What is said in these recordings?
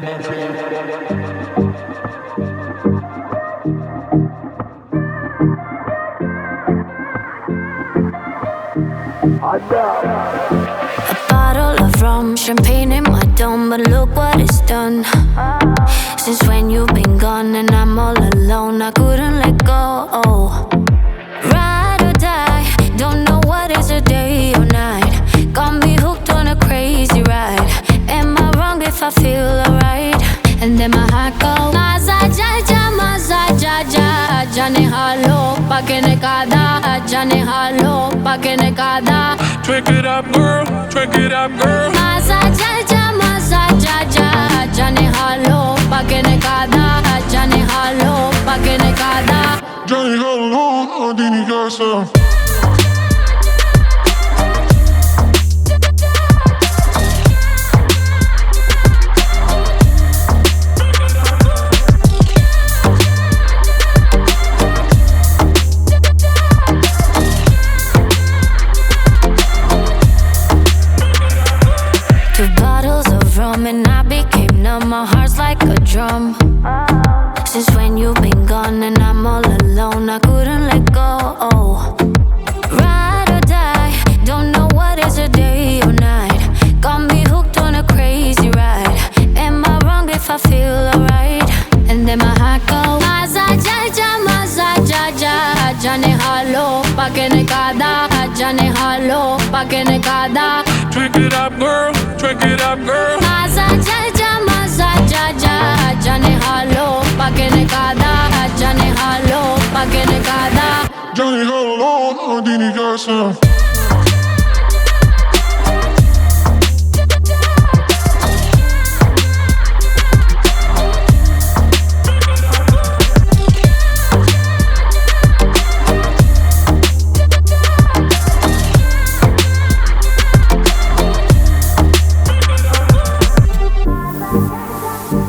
A bottle of rum, champagne in my dome, but look what it's done. Since when you've been gone and I'm all alone, I couldn't let go. Oh. Ride or die, don't know what is a day or night. Got me hooked on a crazy ride. Am I wrong if I feel? And then my heart goes, Maza jaja, maza jaja, jane halo, pakene kada, jane halo, pakene kada. Drink it up, girl. Drink it up, girl. Maza jaja, maza jaja, jane halo, pakene kada, jane halo, pakene kada. Johnny Hello, Dini Garza. Became numb. My heart's like a drum. Since when you've been gone and I'm all alone, I couldn't let go. Ride or die, don't know what is a day or night. Got me hooked on a crazy ride. Am I wrong if I feel alright? And then my heart goes, Maza jaja, maza jaja, jane halo, pakene kada, jane halo, pakene kada. Drink it up, girl. Drink it up, girl. Maza jaja, pakene kada. Johnny Hello, Dini Garza.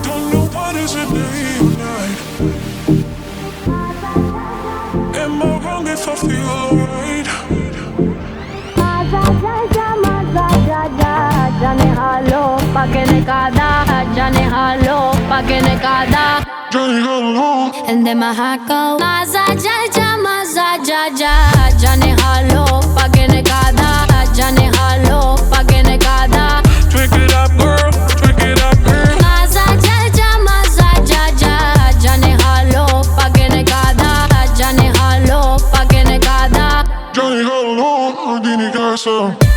Don't know what is a name or barkada Johnny Halo pa kinekada Johnny Halo Ende mahakaw Maza ja ja maza ja ja Johnny Halo pa kinekada Johnny Halo pa kinekada Trick it up girl, trick it up girl Maza ja ja maza ja ja Halo pa kinekada Johnny Halo pa kinekada Johnny Halo, Houdini Garza